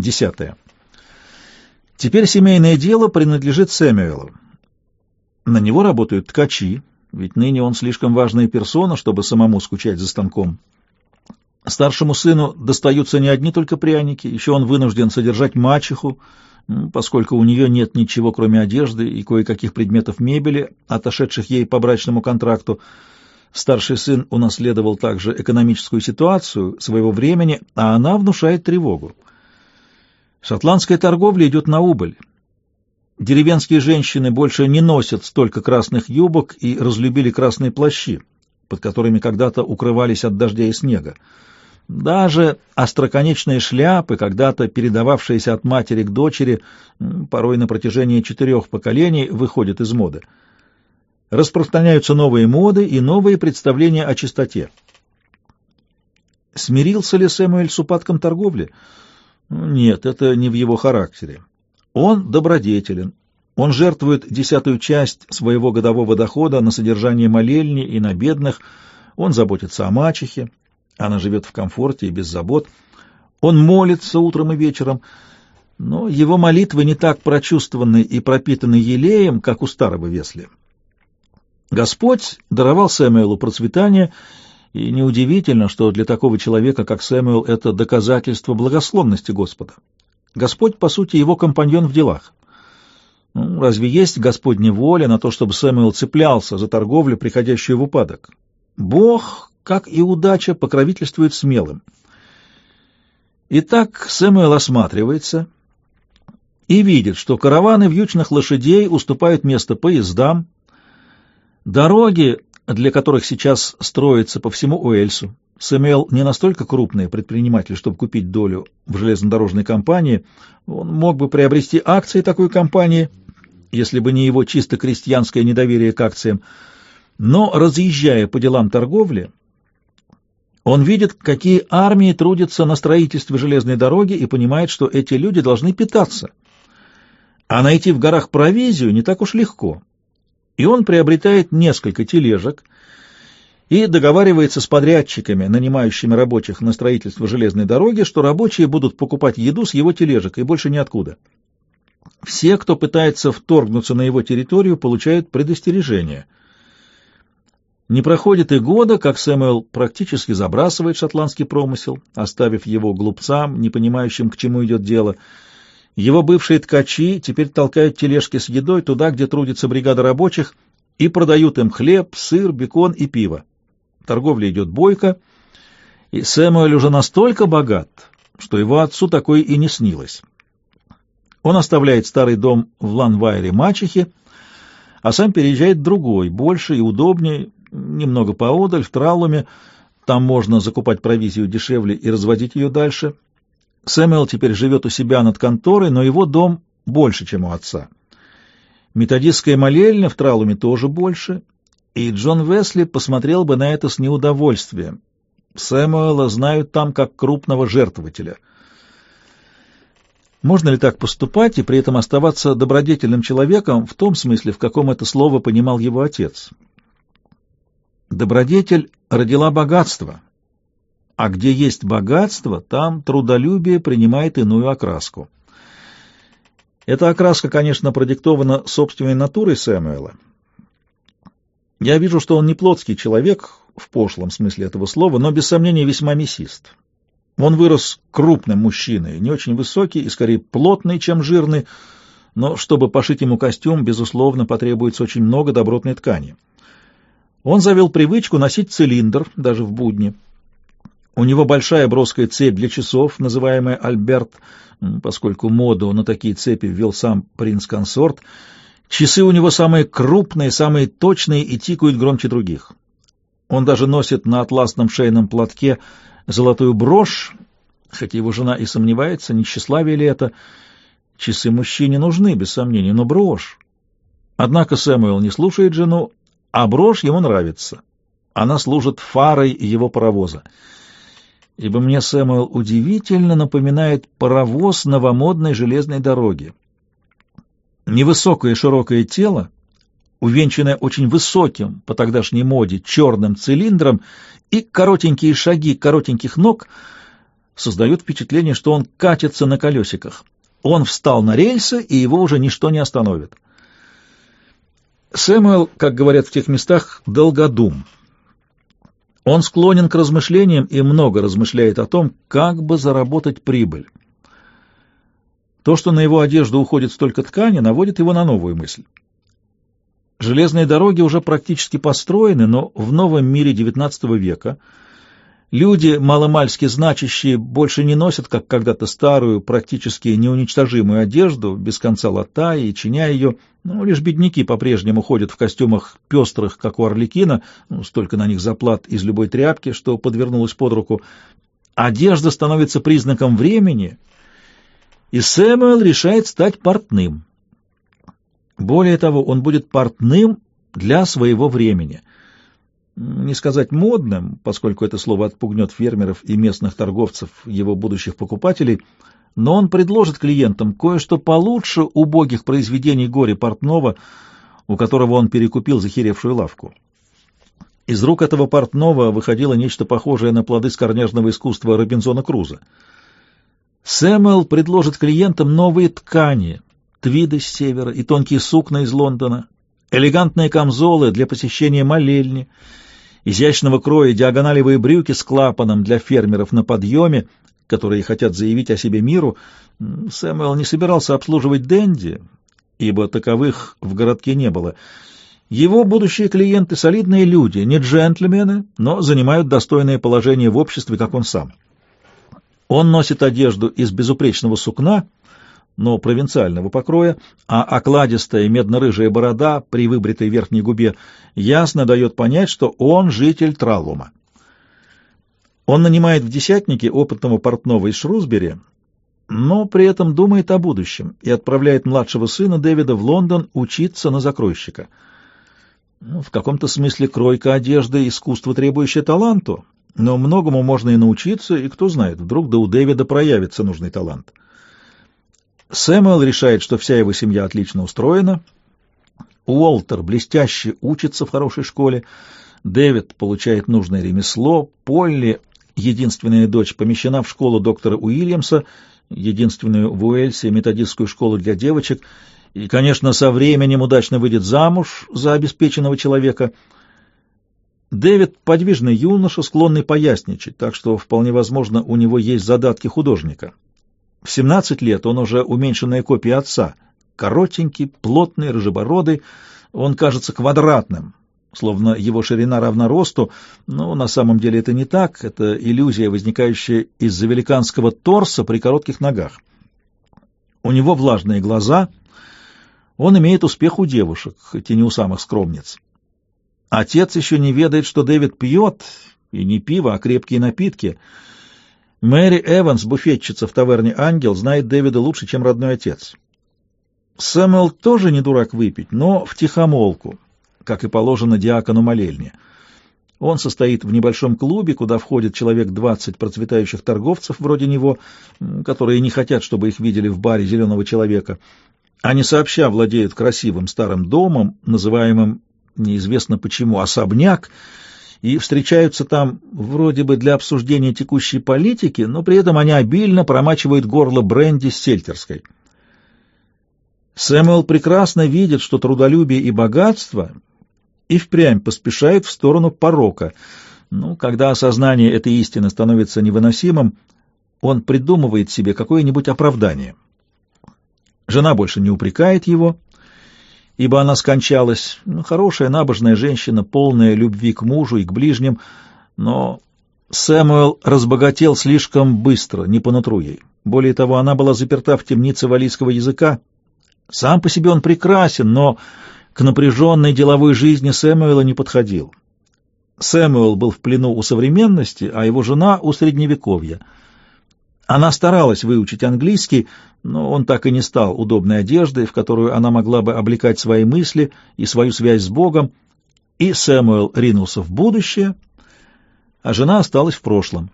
Десятое. Теперь семейное дело принадлежит Сэмюэлу. На него работают ткачи, ведь ныне он слишком важная персона, чтобы самому скучать за станком. Старшему сыну достаются не одни только пряники, еще он вынужден содержать мачеху, поскольку у нее нет ничего, кроме одежды и кое-каких предметов мебели, отошедших ей по брачному контракту. Старший сын унаследовал также экономическую ситуацию своего времени, а она внушает тревогу. Шотландская торговля идет на убыль. Деревенские женщины больше не носят столько красных юбок и разлюбили красные плащи, под которыми когда-то укрывались от дождя и снега. Даже остроконечные шляпы, когда-то передававшиеся от матери к дочери, порой на протяжении четырех поколений, выходят из моды. Распространяются новые моды и новые представления о чистоте. Смирился ли Сэмуэль с упадком торговли? Нет, это не в его характере. Он добродетелен. Он жертвует десятую часть своего годового дохода на содержание молельни и на бедных. Он заботится о мачехе, она живет в комфорте и без забот. Он молится утром и вечером, но его молитвы не так прочувствованы и пропитаны елеем, как у старого Весли. Господь даровал Сэмюэлу процветание, и неудивительно, что для такого человека, как Сэмюэл, это доказательство благословности Господа. Господь, по сути, его компаньон в делах. Ну, разве есть Господня воля на то, чтобы Сэмюэл цеплялся за торговлю, приходящую в упадок? Бог как и удача, покровительствует смелым. Итак, Сэмюэл осматривается и видит, что караваны вьючных лошадей уступают место поездам, дороги, для которых сейчас строятся по всему Уэльсу. Сэмюэл не настолько крупный предприниматель, чтобы купить долю в железнодорожной компании. Он мог бы приобрести акции такой компании, если бы не его чисто крестьянское недоверие к акциям. Но, разъезжая по делам торговли, он видит, какие армии трудятся на строительстве железной дороги и понимает, что эти люди должны питаться. А найти в горах провизию не так уж легко. И он приобретает несколько тележек и договаривается с подрядчиками, нанимающими рабочих на строительство железной дороги, что рабочие будут покупать еду с его тележек и больше ниоткуда. Все, кто пытается вторгнуться на его территорию, получают предостережение – не проходит и года, как Сэмюэл практически забрасывает шотландский промысел, оставив его глупцам, не понимающим, к чему идет дело. Его бывшие ткачи теперь толкают тележки с едой туда, где трудится бригада рабочих, и продают им хлеб, сыр, бекон и пиво. Торговля идет бойко, и Сэмюэль уже настолько богат, что его отцу такое и не снилось. Он оставляет старый дом в Ланвайре мачехи, а сам переезжает в другой, больше и удобнее, немного поодаль, в Тралуме. Там можно закупать провизию дешевле и разводить ее дальше. Сэмюэл теперь живет у себя над конторой, но его дом больше, чем у отца. Методистская молельня в Тралуме тоже больше, и Джон Весли посмотрел бы на это с неудовольствием. Сэмюэла знают там как крупного жертвователя. Можно ли так поступать и при этом оставаться добродетельным человеком в том смысле, в каком это слово понимал его отец? Добродетель родила богатство, а где есть богатство, там трудолюбие принимает иную окраску. Эта окраска, конечно, продиктована собственной натурой Сэмюэла. Я вижу, что он не плотский человек в пошлом смысле этого слова, но без сомнения весьма мясист. Он вырос крупным мужчиной, не очень высокий и скорее плотный, чем жирный, но чтобы пошить ему костюм, безусловно, потребуется очень много добротной ткани. Он завел привычку носить цилиндр даже в будни. У него большая броская цепь для часов, называемая «Альберт», поскольку моду на такие цепи ввел сам принц-консорт. Часы у него самые крупные, самые точные и тикают громче других. Он даже носит на атласном шейном платке золотую брошь, хотя его жена и сомневается, не тщеславие ли это. Часы мужчине нужны, без сомнения, но брошь. Однако Сэмуэл не слушает жену, а брошь ему нравится. Она служит фарой его паровоза. Ибо мне Сэмюэл удивительно напоминает паровоз новомодной железной дороги. Невысокое широкое тело, увенчанное очень высоким по тогдашней моде черным цилиндром и коротенькие шаги коротеньких ног создают впечатление, что он катится на колесиках. Он встал на рельсы, и его уже ничто не остановит. Сэмюэл, как говорят в тех местах, долгодум. Он склонен к размышлениям и много размышляет о том, как бы заработать прибыль. То, что на его одежду уходит столько ткани, наводит его на новую мысль. Железные дороги уже практически построены, но в новом мире XIX века – Люди, маломальски значащие, больше не носят, как когда-то старую, практически неуничтожимую одежду, без конца латая и чиня ее, но лишь бедняки по-прежнему ходят в костюмах пестрых, как у Орликина, ну, столько на них заплат из любой тряпки, что подвернулась под руку. Одежда становится признаком времени, и Сэмюэл решает стать портным. Более того, он будет портным для своего времени — не сказать модным, поскольку это слово отпугнет фермеров и местных торговцев, его будущих покупателей, но он предложит клиентам кое-что получше убогих произведений горе портного, у которого он перекупил захеревшую лавку. Из рук этого портного выходило нечто похожее на плоды скорняжного искусства Робинзона Круза. Сэмэл предложит клиентам новые ткани, твиды с севера и тонкие сукна из Лондона, элегантные камзолы для посещения молельни — изящного кроя диагоналевые брюки с клапаном для фермеров на подъеме, которые хотят заявить о себе миру, Сэмюэл не собирался обслуживать Дэнди, ибо таковых в городке не было. Его будущие клиенты — солидные люди, не джентльмены, но занимают достойное положение в обществе, как он сам. Он носит одежду из безупречного сукна — но провинциального покроя, а окладистая медно-рыжая борода при выбритой верхней губе ясно дает понять, что он житель Тралума. Он нанимает в десятнике опытного портного из Шрусбери, но при этом думает о будущем и отправляет младшего сына Дэвида в Лондон учиться на закройщика. Ну, в каком-то смысле кройка одежды — искусство, требующее таланту, но многому можно и научиться, и кто знает, вдруг да у Дэвида проявится нужный талант. Сэмюэл решает, что вся его семья отлично устроена. Уолтер блестяще учится в хорошей школе. Дэвид получает нужное ремесло. Полли, единственная дочь, помещена в школу доктора Уильямса, единственную в Уэльсе методистскую школу для девочек, и, конечно, со временем удачно выйдет замуж за обеспеченного человека. Дэвид — подвижный юноша, склонный поясничать, так что, вполне возможно, у него есть задатки художника. В 17 лет он уже уменьшенная копия отца. Коротенький, плотный, рыжебородый, он кажется квадратным, словно его ширина равна росту, но на самом деле это не так, это иллюзия, возникающая из-за великанского торса при коротких ногах. У него влажные глаза, он имеет успех у девушек, хоть и не у самых скромниц. Отец еще не ведает, что Дэвид пьет, и не пиво, а крепкие напитки — Мэри Эванс, буфетчица в таверне «Ангел», знает Дэвида лучше, чем родной отец. Сэмюэл тоже не дурак выпить, но в тихомолку, как и положено диакону молельни. Он состоит в небольшом клубе, куда входит человек двадцать процветающих торговцев вроде него, которые не хотят, чтобы их видели в баре «Зеленого человека». Они сообща владеют красивым старым домом, называемым неизвестно почему «особняк», и встречаются там вроде бы для обсуждения текущей политики, но при этом они обильно промачивают горло бренди с сельтерской. Сэмюэл прекрасно видит, что трудолюбие и богатство и впрямь поспешают в сторону порока. Ну, когда осознание этой истины становится невыносимым, он придумывает себе какое-нибудь оправдание. Жена больше не упрекает его, ибо она скончалась. Ну, хорошая, набожная женщина, полная любви к мужу и к ближним, но Сэмуэл разбогател слишком быстро, не по нутру ей. Более того, она была заперта в темнице валийского языка. Сам по себе он прекрасен, но к напряженной деловой жизни Сэмуэла не подходил. Сэмуэл был в плену у современности, а его жена — у средневековья — она старалась выучить английский, но он так и не стал удобной одеждой, в которую она могла бы облекать свои мысли и свою связь с Богом, и Сэмуэл ринулся в будущее, а жена осталась в прошлом.